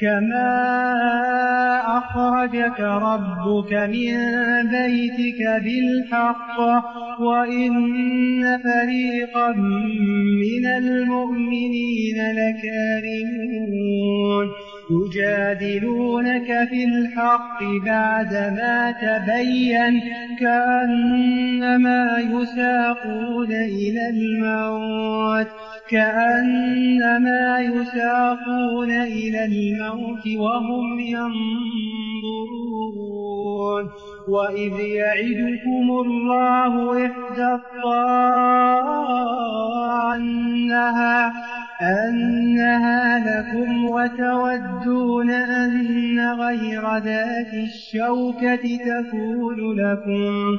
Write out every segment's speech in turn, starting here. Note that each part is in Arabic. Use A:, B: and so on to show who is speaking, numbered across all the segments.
A: كما أخرجك ربك من بيتك بالحق وإن فريقا من المؤمنين لكارمون يجادلونك في الحق بعدما تبين كأنما يساقون إلى الموت كأنما يساقون إلى الموت وهم ينظرون وإذ يعدكم الله إحدى أنها, أنها لكم وتودون أن غير ذات الشوكة تكون لكم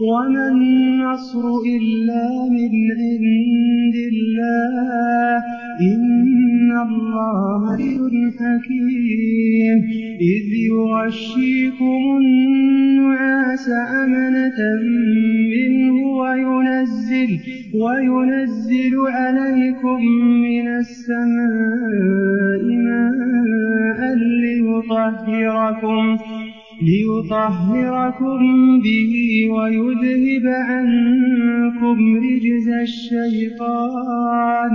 A: وما النصر إلا من عند الله إن الله حكيم إذ يغشيكم النعاس أمنة منه وينزل وينزل عليكم من السماء ماء ليطهركم ليطهركم به ويذهب عنكم رجز الشيطان.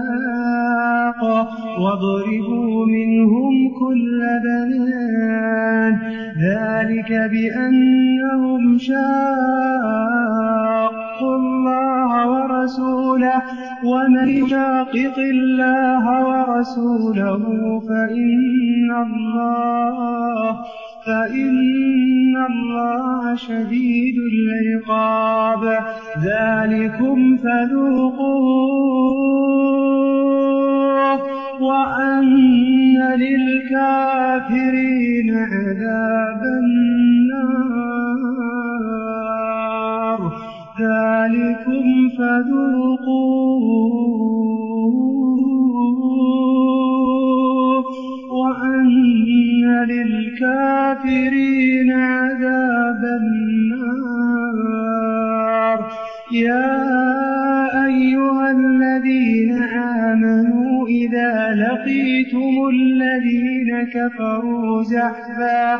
A: أعناق واضربوا منهم كل بنان ذلك بأنهم شاقوا واتقوا الله ورسوله ومن يشاقق الله ورسوله فإن الله فإن الله شديد العقاب. ذلكم فذوقوه وأن للكافرين عذاب النار ذلكم فذوقوه وأن للكافرين عذاب النار يا أيها الذين آمنوا إذا لقيتم الذين كفروا زحفا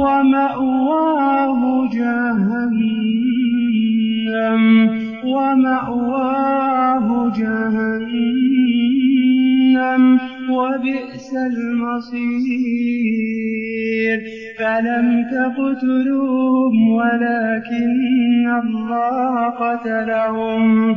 A: ومأواه جهنم ومأواه جهنم وبئس المصير. فلم تقتلوهم ولكن الله قتلهم.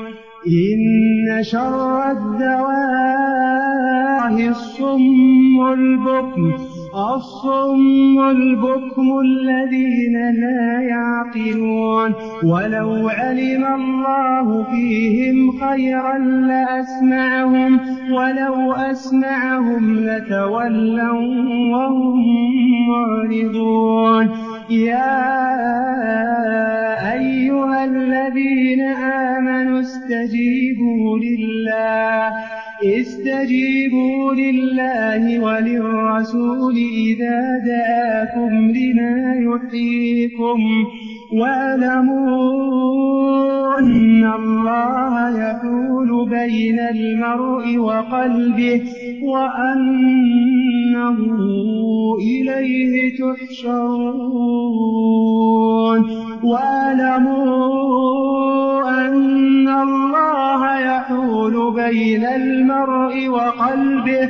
A: إن شر الدواه الصم البكم الصم البكم الذين لا يعقلون. ولو علم الله فيهم خيرا لأسمعهم ولو أسمعهم لتولوا وهم معرضون. يا أيها الذين آمنوا استجيبوا لله استجيبوا لله وللرسول إذا دعاكم لما يحييكم. واعلموا أن الله يحول بين المرء وقلبه وأنه إليه تحشرون واعلموا أن الله يحول بين المرء وقلبه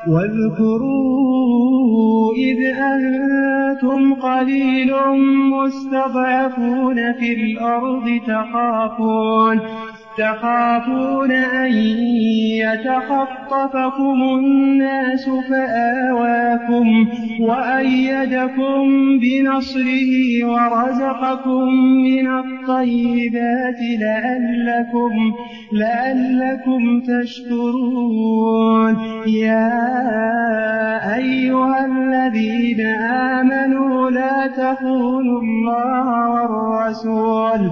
A: واذكروا إذ أنتم قليل مستضعفون في الأرض تخافون تخافون أن يتخطفكم الناس فآواكم وأيدكم بنصره ورزقكم من الطيبات لعلكم, لعلكم تشكرون. يا أيها الذين آمنوا لا تخونوا الله والرسول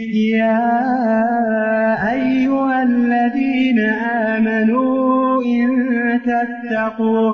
A: يا أيها الذين آمنوا إن تتقوا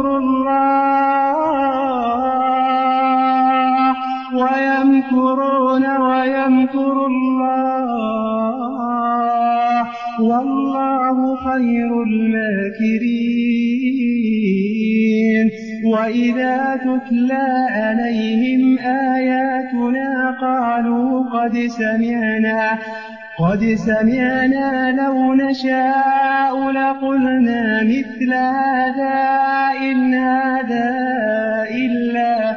A: ينصر الله ويمكرون ويمكر الله والله خير الماكرين وإذا تتلى عليهم آياتنا قالوا قد سمعنا قد سمعنا لو نشاء لقلنا مثل هذا إن هذا إلا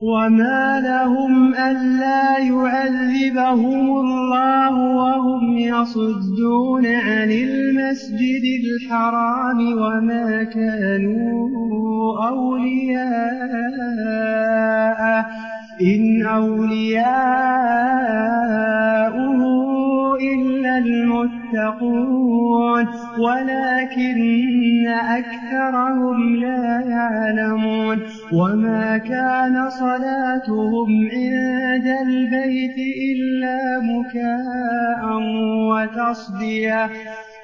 A: وما لهم ألا يعذبهم الله وهم يصدون عن المسجد الحرام وما كانوا أولياء إن أولياءه المتقون ولكن أكثرهم لا يعلمون. وما كان صلاتهم عند البيت إلا مكاء وتصديا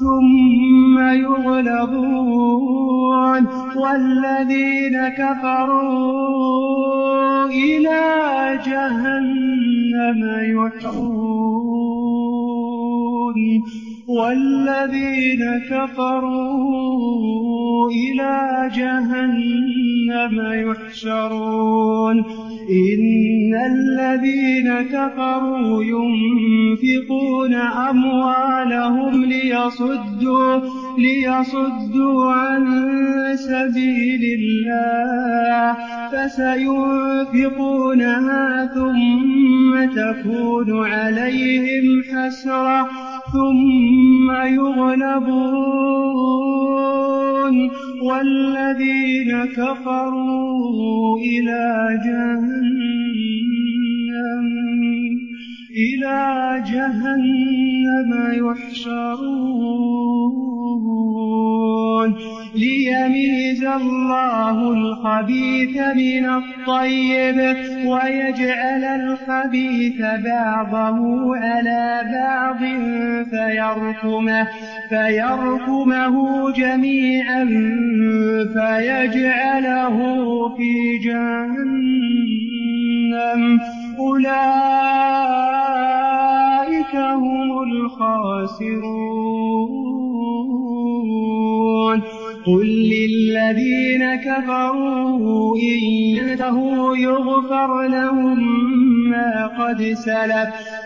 A: ثم يغلبون والذين كفروا إلى جهنم يحرون والذين كفروا إلى جهنم يحشرون. إن الذين كفروا ينفقون أموالهم ليصدوا ليصدوا عن سبيل الله فسينفقونها ثم تكون عليهم حسرة. ثم يغلبون والذين كفروا إلى جهنم إلى جهنم يحشرون. ليميز الله الخبيث من الطيب ويجعل الخبيث بعضه على بعض فيركمه فيركمه جميعا فيجعله في جهنم. أولئك الخاسرون. قل للذين كفروا إن ينتهوا يغفر لهم ما قد سلف.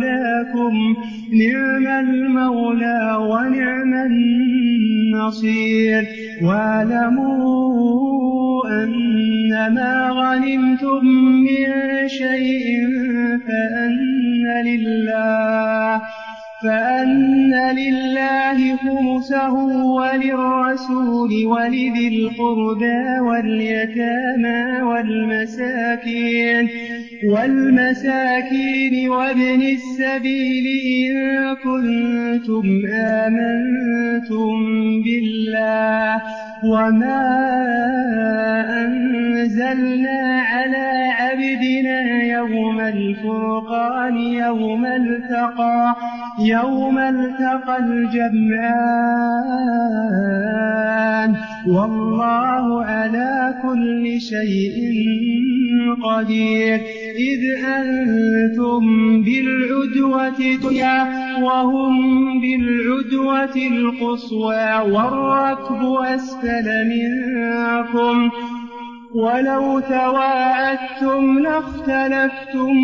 A: مولاكم نعم المولى ونعم النصير واعلموا أن ما غنمتم من شيء فأن لله فأن لله خمسه وللرسول ولذي القربى واليتامى والمساكين والمساكين وابن السبيل إن كنتم آمنتم بالله وما أنزلنا على عبدنا يوم الفرقان يوم التقى يوم التقى الجمعان والله على كل شيء قدير إذ أنتم بالعلم العدوة الدنيا وهم بالعدوة القصوى والركب أسفل منكم. ولو تواعدتم لاختلفتم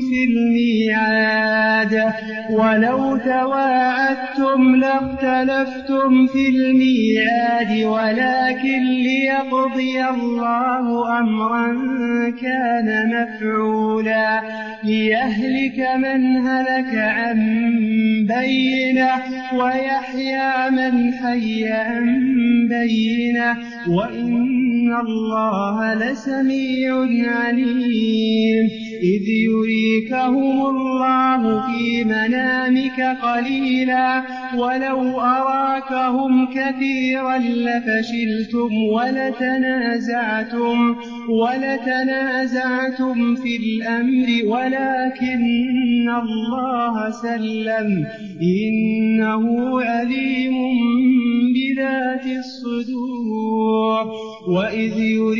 A: في الميعاد. ولو تواعدتم لاختلفتم في الميعاد ولكن ليقضي الله أمرا كان مفعولا. ليهلك من هلك عن بينه ويحيى من حي عن بينه. وإن الله الله لسميع عليم. إذ يريكهم الله في منامك قليلا ولو أراكهم كثيرا لفشلتم ولتنازعتم ولتنازعتم في الأمر ولكن الله سلم. إنه عليم بذات الصدور. وإذ يريد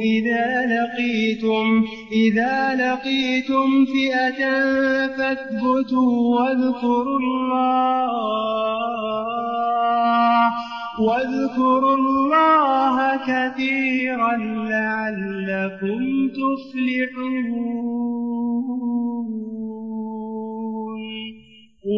A: إذا لقيتم إذا لقيتم فئة فاثبتوا واذكروا الله واذكروا الله كثيرا لعلكم تفلحون.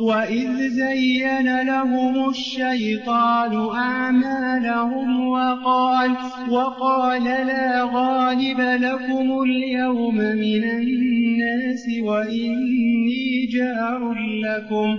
A: وإذ زين لهم الشيطان أعمالهم وقال وقال لا غالب لكم اليوم من الناس وإني جار لكم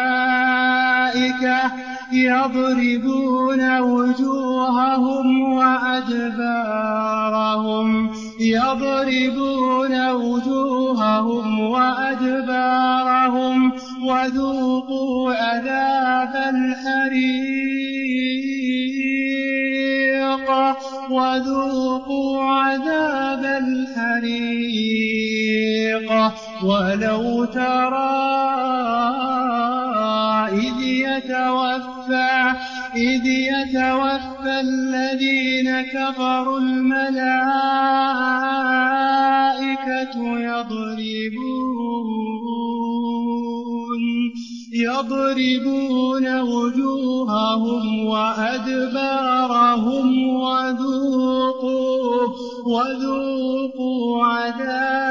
A: يضربون وجوههم وأدبارهم. يضربون وجوههم وأدبارهم وذوقوا عذاب الحريق. وذوقوا عذاب الحريق. ولو ترى إذ يتوفى إذ يتوفى الذين كفروا الملائكة يضربون يضربون وجوههم وأدبارهم وذوقوا وذوقوا عذاب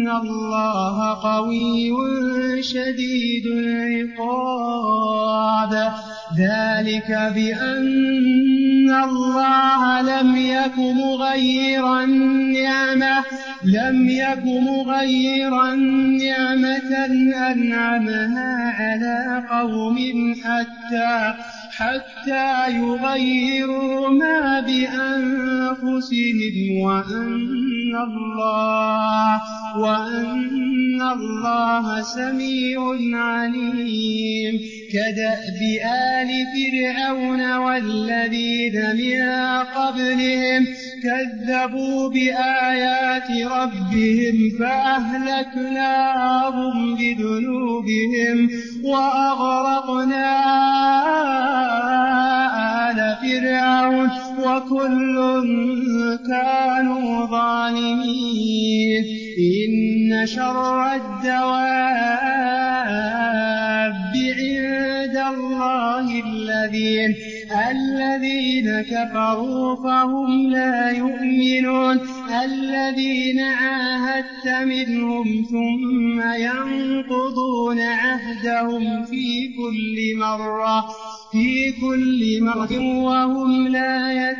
A: إن الله قوي شديد العقاب ذلك بأن الله لم يك مغيرا نعمة لم يك مغيرا نعمة أنعمها على قوم حتى حتى يغيروا ما بأنفسهم وأن إن الله وأن الله سميع عليم. كدأب آل فرعون والذين من قبلهم كذبوا بآيات ربهم فأهلكناهم بذنوبهم وأغرقناهم فرعون وكل كانوا ظالمين. إن شر الدواب عند الله الذين الذين كفروا فهم لا يؤمنون. الذين عاهدت منهم ثم ينقضون عهدهم في كل مرة في كل مرة وهم لا يتقون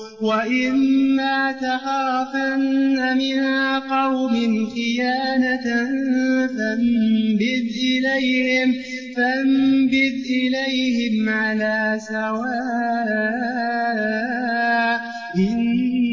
A: وإما تخافن من قوم خيانة فانبذ إليهم فانبذ إليهم على سواء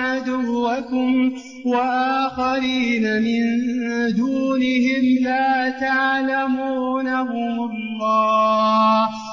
A: عدوكم وآخرين من دونهم لا تعلمونهم الله.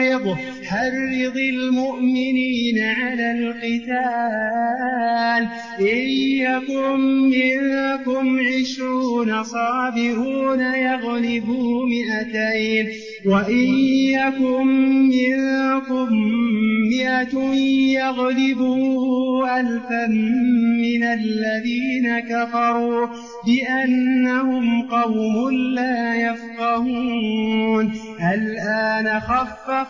A: يغض حرض المؤمنين على القتال. إن يكن منكم عشرون صابرون يغلبوا مئتين. وإن يكن منكم مئة يغلبوا ألفا من الذين كفروا بأنهم قوم لا يفقهون. الآن خفف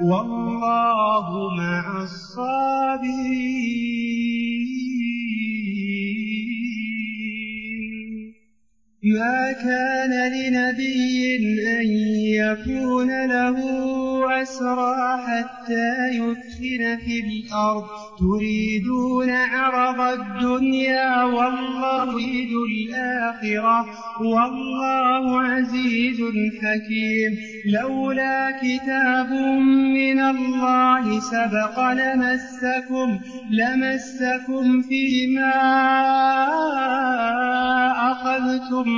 A: والله مع الصابرين. ما كان لنبي أن يكون له أسرى حتى يدخل في الأرض. تريدون عرض الدنيا والله يريد الآخرة والله عزيز حكيم. لولا كتاب من الله سبق لمسكم لمسكم فيما أخذتم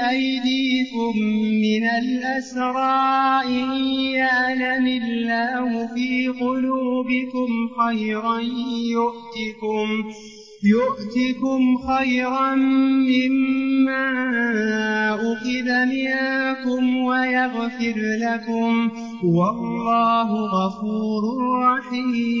A: بأيديكم من الأسراء إن يعلم الله في قلوبكم خيرا يؤتكم يؤتكم خيرا مما أخذ منكم ويغفر لكم. والله غفور رحيم.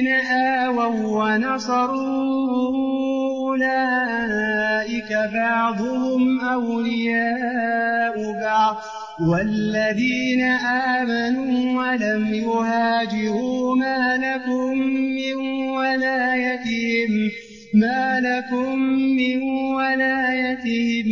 A: الذين آووا ونصروا أولئك بعضهم أولياء بعض والذين آمنوا ولم يهاجروا ما لكم من ولايتهم ما لكم من ولايتهم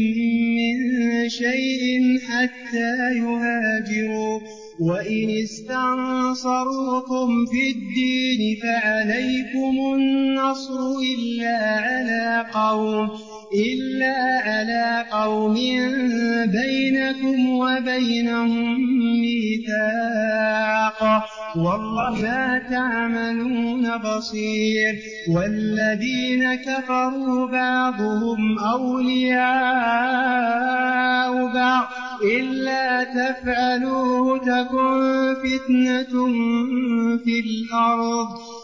A: من شيء حتى يهاجروا وإن استنصروكم في الدين فعليكم النصر إلا على قوم إلا على قوم بينكم وبينهم ميثاق والله ما تعملون بصير والذين كفروا بعضهم أولياء بعض إلا تفعلوه تكن فتنة في الأرض